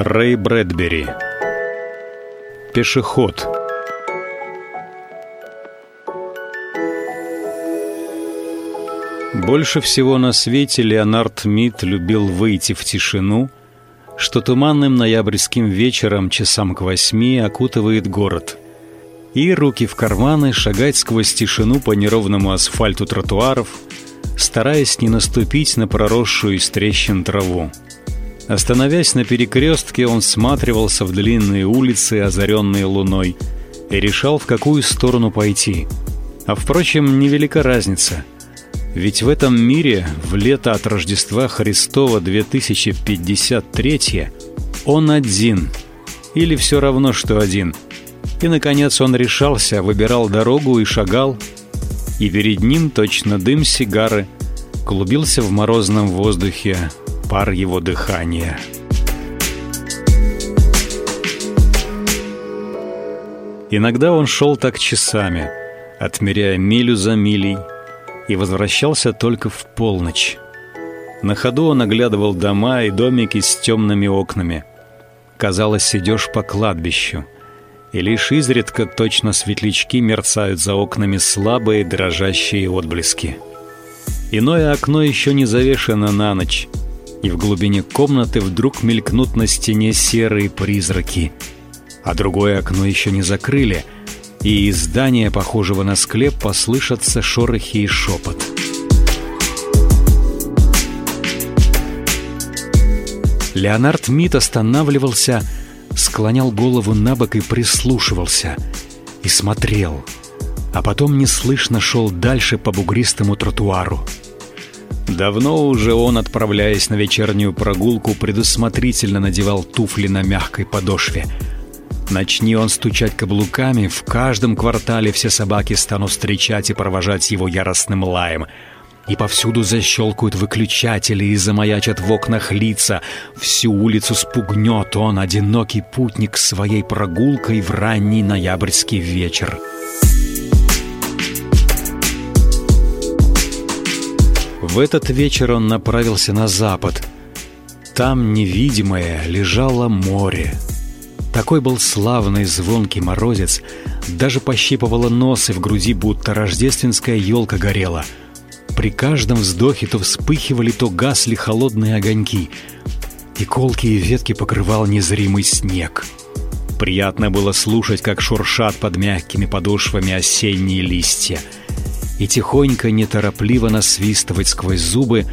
Рэй Брэдбери Пешеход Больше всего на свете Леонард Мид любил выйти в тишину, что туманным ноябрьским вечером часам к восьми окутывает город, и руки в карманы шагать сквозь тишину по неровному асфальту тротуаров, стараясь не наступить на проросшую из трещин траву. Остановясь на перекрестке, он всматривался в длинные улицы, озаренные луной, и решал, в какую сторону пойти. А впрочем, невелика разница — ведь в этом мире в лето от Рождества Христова 2053 он один, или все равно, что один. И, наконец, он решался, выбирал дорогу и шагал, и перед ним, точно дым сигары, клубился в морозном воздухе пар его дыхания. Иногда он шел так часами, отмеряя милю за милей, и возвращался только в полночь. На ходу он оглядывал дома и домики с темными окнами. Казалось, идешь по кладбищу, и лишь изредка точно светлячки мерцают за окнами слабые дрожащие отблески. Иное окно еще не завешено на ночь, и в глубине комнаты вдруг мелькнут на стене серые призраки, а другое окно еще не закрыли — и из здания, похожего на склеп, послышатся шорохи и шепот. Леонард Мит останавливался, склонял голову на бок и прислушивался, и смотрел, а потом неслышно шел дальше по бугристому тротуару. Давно уже он, отправляясь на вечернюю прогулку, предусмотрительно надевал туфли на мягкой подошве — Начни он стучать каблуками, в каждом квартале все собаки станут встречать и провожать его яростным лаем. И повсюду защелкают выключатели и замаячат в окнах лица. Всю улицу спугнет он, одинокий путник, своей прогулкой в ранний ноябрьский вечер. В этот вечер он направился на запад. Там невидимое лежало море. Такой был славный звонкий морозец, даже пощипывало нос и в груди будто рождественская елка горела. При каждом вздохе то вспыхивали, то гасли холодные огоньки, и колкие ветки покрывал незримый снег. Приятно было слушать, как шуршат под мягкими подошвами осенние листья, и тихонько, неторопливо насвистывать сквозь зубы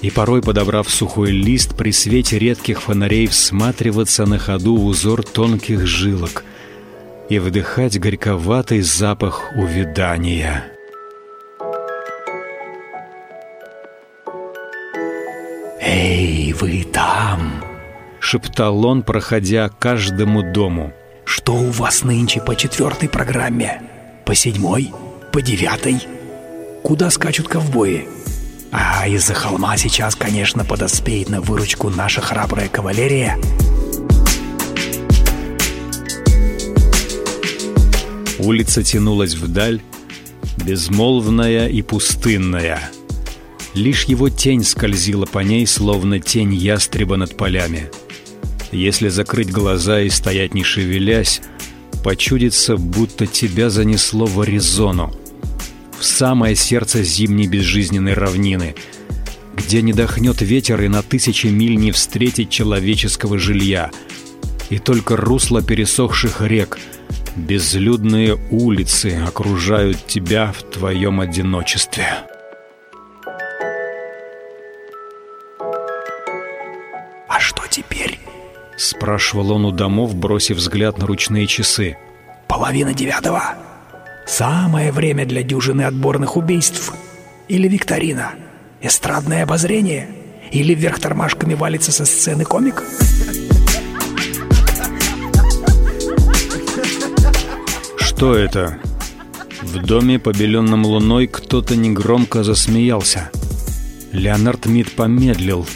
и порой, подобрав сухой лист, при свете редких фонарей всматриваться на ходу в узор тонких жилок и вдыхать горьковатый запах увядания. «Эй, вы там!» — шептал он, проходя каждому дому. «Что у вас нынче по четвертой программе? По седьмой? По девятой? Куда скачут ковбои?» А из-за холма сейчас, конечно, подоспеет на выручку наша храбрая кавалерия. Улица тянулась вдаль, безмолвная и пустынная. Лишь его тень скользила по ней, словно тень ястреба над полями. Если закрыть глаза и стоять не шевелясь, почудится, будто тебя занесло в Аризону в самое сердце зимней безжизненной равнины, где не дохнет ветер и на тысячи миль не встретить человеческого жилья, и только русло пересохших рек, безлюдные улицы окружают тебя в твоем одиночестве. «А что теперь?» — спрашивал он у домов, бросив взгляд на ручные часы. «Половина девятого?» Самое время для дюжины отборных убийств. Или викторина. Эстрадное обозрение. Или вверх тормашками валится со сцены комик. Что это? В доме, побеленном луной, кто-то негромко засмеялся. Леонард Мид помедлил.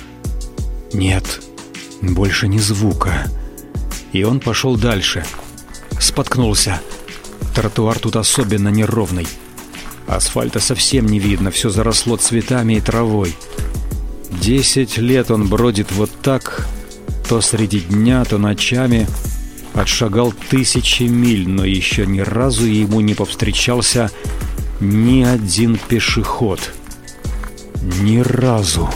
Нет, больше ни звука. И он пошел дальше. Споткнулся. Тротуар тут особенно неровный. Асфальта совсем не видно, все заросло цветами и травой. Десять лет он бродит вот так, то среди дня, то ночами отшагал тысячи миль, но еще ни разу ему не повстречался ни один пешеход. Ни разу.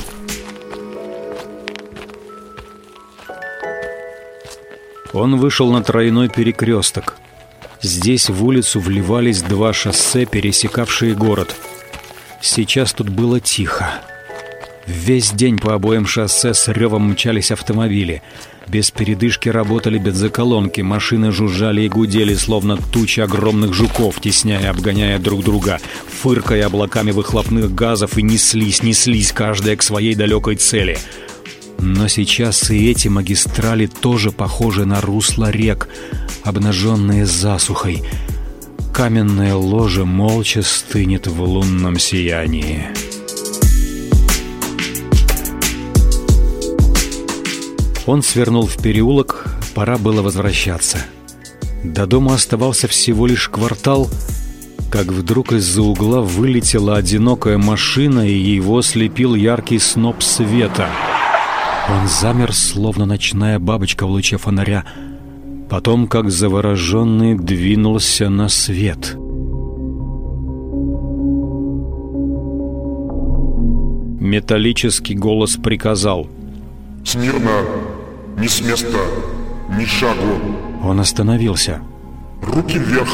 Он вышел на тройной перекресток. Здесь в улицу вливались два шоссе, пересекавшие город. Сейчас тут было тихо. Весь день по обоим шоссе с ревом мчались автомобили. Без передышки работали бензоколонки, машины жужжали и гудели, словно тучи огромных жуков, тесняя и обгоняя друг друга, фыркая облаками выхлопных газов и неслись, неслись каждая к своей далекой цели. Но сейчас и эти магистрали тоже похожи на русло рек, обнаженные засухой. Каменное ложе молча стынет в лунном сиянии. Он свернул в переулок, пора было возвращаться. До дома оставался всего лишь квартал, как вдруг из-за угла вылетела одинокая машина, и его слепил яркий сноп света. Он замер, словно ночная бабочка в луче фонаря, потом, как завороженный, двинулся на свет. Металлический голос приказал «Смирно! Ни с места! Ни шагу!» Он остановился. «Руки вверх!»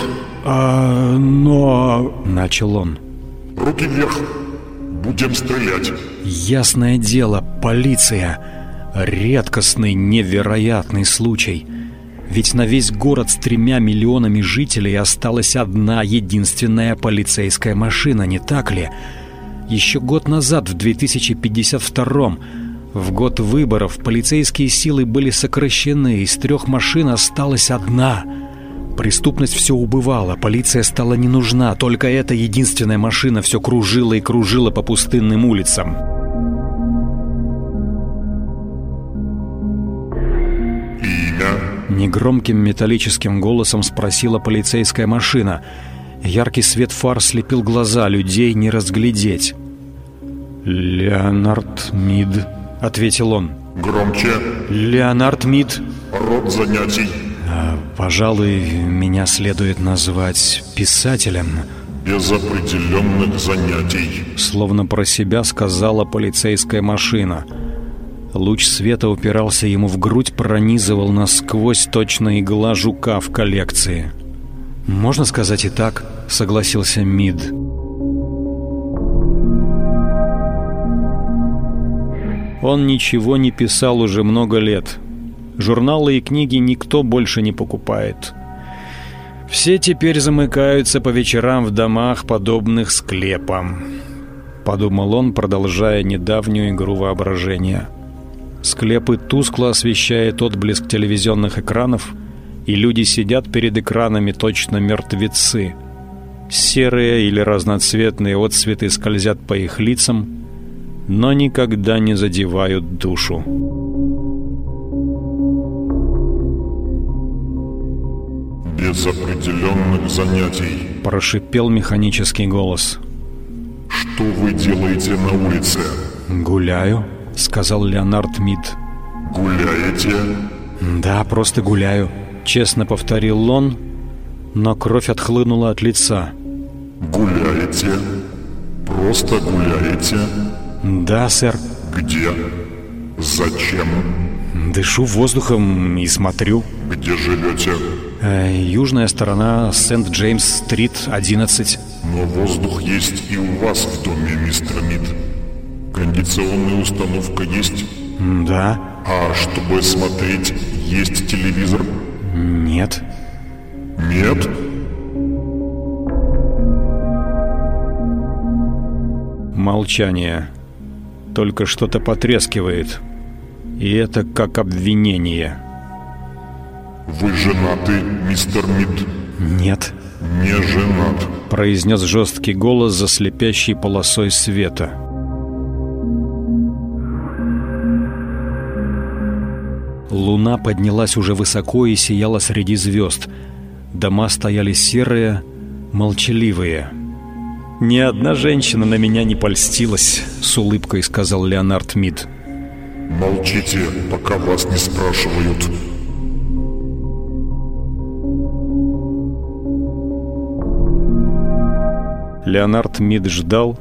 «А, но...» — начал он. «Руки вверх! Будем стрелять!» «Ясное дело, полиция!» Редкостный, невероятный случай. Ведь на весь город с тремя миллионами жителей осталась одна единственная полицейская машина, не так ли? Еще год назад, в 2052 в год выборов, полицейские силы были сокращены, из трех машин осталась одна. Преступность все убывала, полиция стала не нужна, только эта единственная машина все кружила и кружила по пустынным улицам. Негромким металлическим голосом спросила полицейская машина. Яркий свет фар слепил глаза, людей не разглядеть. «Леонард Мид», — ответил он. «Громче». «Леонард Мид». «Род занятий». А, «Пожалуй, меня следует назвать писателем». «Без определенных занятий», — словно про себя сказала полицейская машина. «Писателем». Луч света упирался ему в грудь, пронизывал насквозь точно игла жука в коллекции. «Можно сказать и так», — согласился Мид. Он ничего не писал уже много лет. Журналы и книги никто больше не покупает. Все теперь замыкаются по вечерам в домах, подобных склепам. Подумал он, продолжая недавнюю игру воображения. Склепы тускло освещает отблеск телевизионных экранов, и люди сидят перед экранами точно мертвецы. Серые или разноцветные отсветы скользят по их лицам, но никогда не задевают душу. «Без определенных занятий», – прошипел механический голос. «Что вы делаете на улице?» «Гуляю», — сказал Леонард Мид. «Гуляете?» «Да, просто гуляю», — честно повторил он, но кровь отхлынула от лица. «Гуляете? Просто гуляете?» «Да, сэр». «Где? Зачем?» «Дышу воздухом и смотрю». «Где живете?» э, «Южная сторона, Сент-Джеймс-стрит, 11». «Но воздух есть и у вас в доме, мистер Мид». Кондиционная установка есть? Да. А чтобы смотреть, есть телевизор? Нет. Нет? Молчание. Только что-то потрескивает. И это как обвинение. Вы женаты, мистер Мид? Нет. Не женат. Произнес жесткий голос за слепящей полосой света. Луна поднялась уже высоко и сияла среди звезд. Дома стояли серые, молчаливые. «Ни одна женщина на меня не польстилась», — с улыбкой сказал Леонард Мид. Молчите, пока вас не спрашивают. Леонард Мид ждал.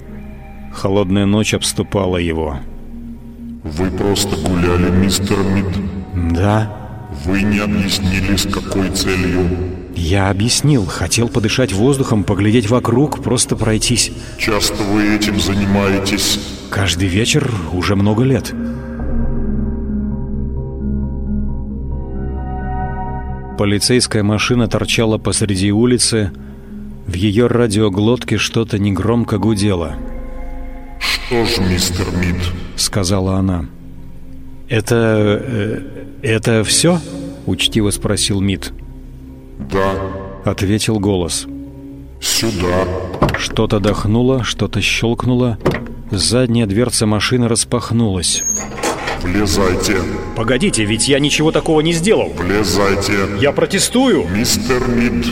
Холодная ночь обступала его. Вы просто гуляли, мистер Мид? Да. Вы не объяснили, с какой целью? Я объяснил. Хотел подышать воздухом, поглядеть вокруг, просто пройтись. Часто вы этим занимаетесь? Каждый вечер уже много лет. Полицейская машина торчала посреди улицы. В ее радиоглотке что-то негромко гудело. «Что ж, мистер Мид?» — сказала она. «Это... Э, это все?» — учтиво спросил Мид. «Да», — ответил голос. «Сюда». Что-то дохнуло, что-то щелкнуло. Задняя дверца машины распахнулась. Влезайте. Погодите, ведь я ничего такого не сделал. Влезайте. Я протестую. Мистер Мид.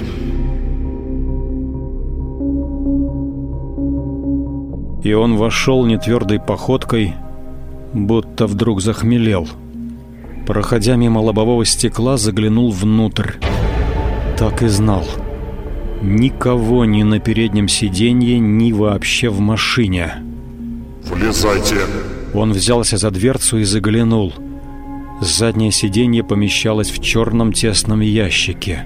И он вошел нетвердой походкой, будто вдруг захмелел. Проходя мимо лобового стекла, заглянул внутрь. Так и знал. Никого ни на переднем сиденье, ни вообще в машине. «Влезайте!» Он взялся за дверцу и заглянул. Заднее сиденье помещалось в черном тесном ящике.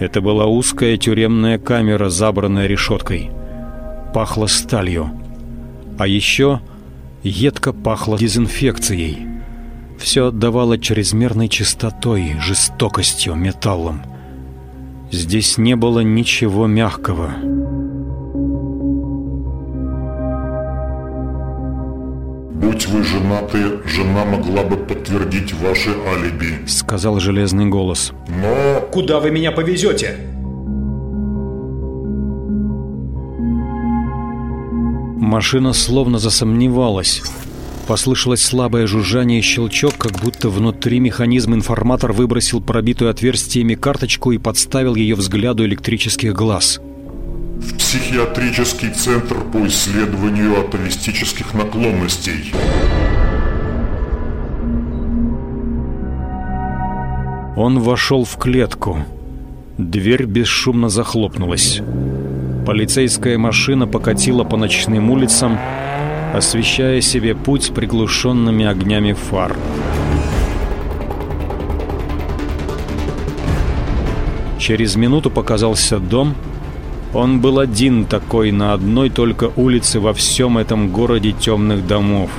Это была узкая тюремная камера, забранная решеткой. Пахло сталью. А еще едко пахло дезинфекцией. Все отдавало чрезмерной чистотой, жестокостью, металлом. Здесь не было ничего мягкого. «Будь вы женаты, жена могла бы подтвердить ваше алиби», — сказал железный голос. «Но...» «Куда вы меня повезете?» Машина словно засомневалась. Послышалось слабое жужжание и щелчок, как будто внутри механизм информатор выбросил пробитую отверстиями карточку и подставил ее взгляду электрических глаз в психиатрический центр по исследованию атовистических наклонностей. Он вошел в клетку. Дверь бесшумно захлопнулась. Полицейская машина покатила по ночным улицам, освещая себе путь приглушенными огнями фар. Через минуту показался дом — он был один такой на одной только улице во всем этом городе темных домов.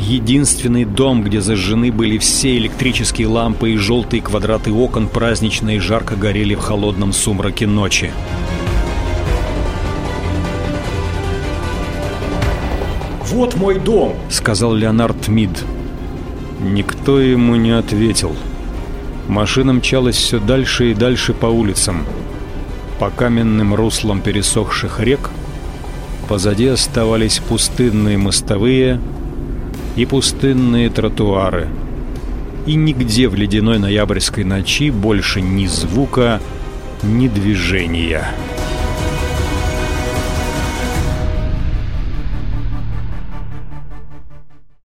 Единственный дом, где зажжены были все электрические лампы и желтые квадраты окон празднично и жарко горели в холодном сумраке ночи. «Вот мой дом!» — сказал Леонард Мид. Никто ему не ответил. Машина мчалась все дальше и дальше по улицам по каменным руслам пересохших рек позади оставались пустынные мостовые и пустынные тротуары. И нигде в ледяной ноябрьской ночи больше ни звука, ни движения.